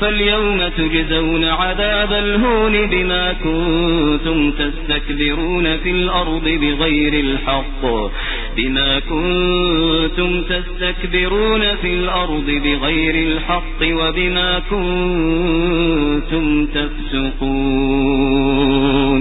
فاليوم تجزون عذاب الهون بما كنتم تستكبرون في الأرض بغير الحق. بما كنتم تستكبرون في الأرض بغير الحق وبما كنتم تفسقون.